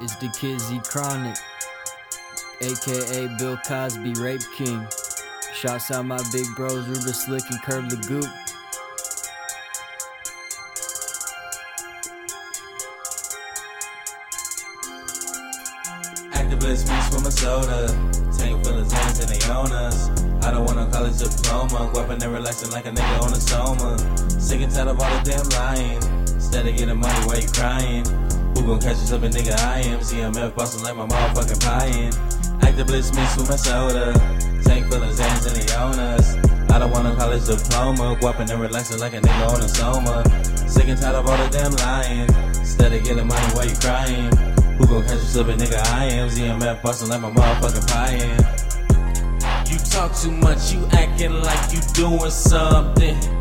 It's the kid Z Chronic, aka Bill Cosby, Rape King. Shouts out my big bros, Rubenslikk and Curb the Goop. Actavis mix with my soda. Full of Zans and they own us. I don't want a college diploma. Weapon and relaxing like a nigga on a soma. Sick and tired of all the damn lying. Instead of getting money, why you crying? Who gon' catch us up a nigga? I am CMF bustin' like my motherfucking pie Actavis mix with my soda. Tank full of Zans and they own us. I don't want a college diploma. Weapon and relaxing like a nigga on a soma. Sick and tired of all the damn lying. Instead of getting money, why you crying? Who gon' catch up a nigga? I am ZMF bustin' like my motherfucking pie-in. You talk too much, you actin' like you doin' something.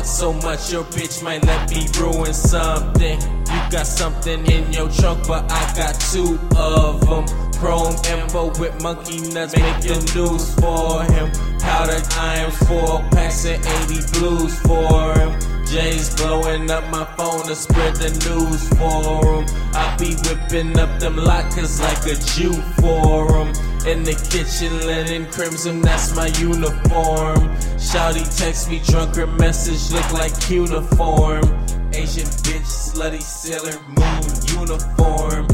Fuck so much, your bitch might let me ruin something. You got something in your trunk, but I got two of them. Chrome info with monkey nuts, make the news for him. Powder iron, four packs and 80 blues for him. Jay's blowing up my phone to spread the news for him. I be whipping up them lockers like a Jew for him. In the kitchen, linen crimson, that's my uniform. Shouty text me, drunker message, look like uniform. Asian bitch, slutty sailor moon uniform.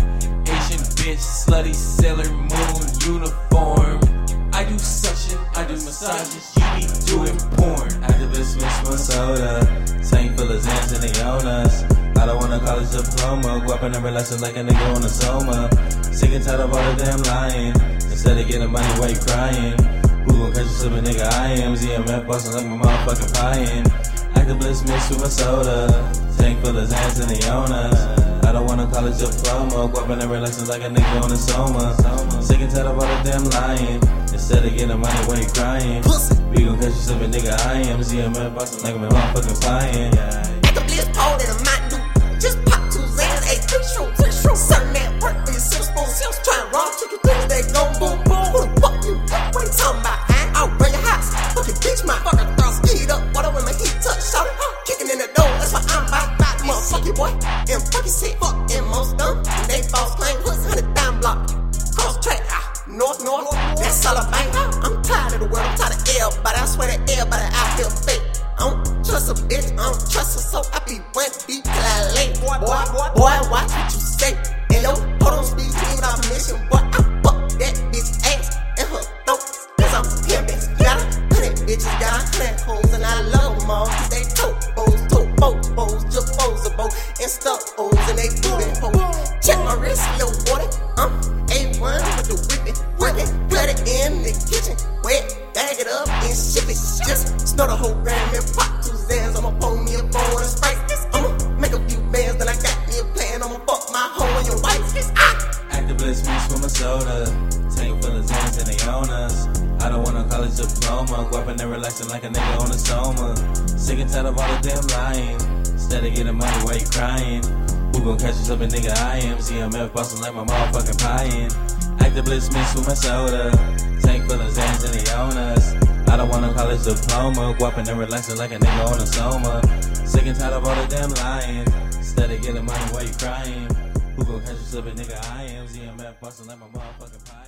Asian bitch, slutty sailor moon uniform. I do suction, I do massages, you be doing porn. Actavis mix my soda, tank full of Zans and own. I don't want a college diploma, weapon and relaxing like a nigga on a soma. Sick and tired of all the damn lying. Instead of getting money, why you crying? Who gon' catch up a nigga? I am ZMF bustin' like my motherfucking pie Actavis mix with my soda, tank full of Zans and the own us. I don't want a college diploma, weapon and relaxing like a nigga on a soma. Sick and tired of all the damn lying. Instead of getting money, why you crying? We gon' catch you slipping, nigga. I am ZMF bustin' like my motherfucking pie Like boom boom. Who the fuck you? What? Huh? I'll bring your house. Fuck your bitch, my fucker throw speed up. Water when my heat touch, shout it. Kicking in the door, that's why I'm back, back, motherfuck boy. Shit. They false claim, block. Cross track, ah, north, north. That's all I bang. I'm tired of the world, I'm tired of everybody. I swear that everybody out here fake. I don't trust a bitch, I don't trust her, so I be and stuff O's, and they that hoes. Check my wrist, little water. I'm A1 with the whipping, whipping, put it in the kitchen, wet, bag it up and ship it. Just snort a whole gram and pop two Zans. I'ma pull me a bowl and a sprite. I'ma make a few bands, then I got me a plan. I'ma fuck my hoe and your wife. Ah! Actavis mix with my soda. Tank full of Zans and they own us. I don't want a college diploma. Weapon and relaxing like a nigga on a soma. Sick and tired of all the damn lying. Instead of getting money, why you crying? Who gon' catch us up nigga? I am ZMF bustin' like my motherfucking pie in. Actavis mix with my soda. Tank full of Zans and they own us. I don't want a college diploma. Weapon and relaxing like a nigga on a soma. Sick and tired of all the damn lying. Instead of getting money, why you crying? Who gon' catch us up nigga? I am ZMF bustin' like my motherfucking pie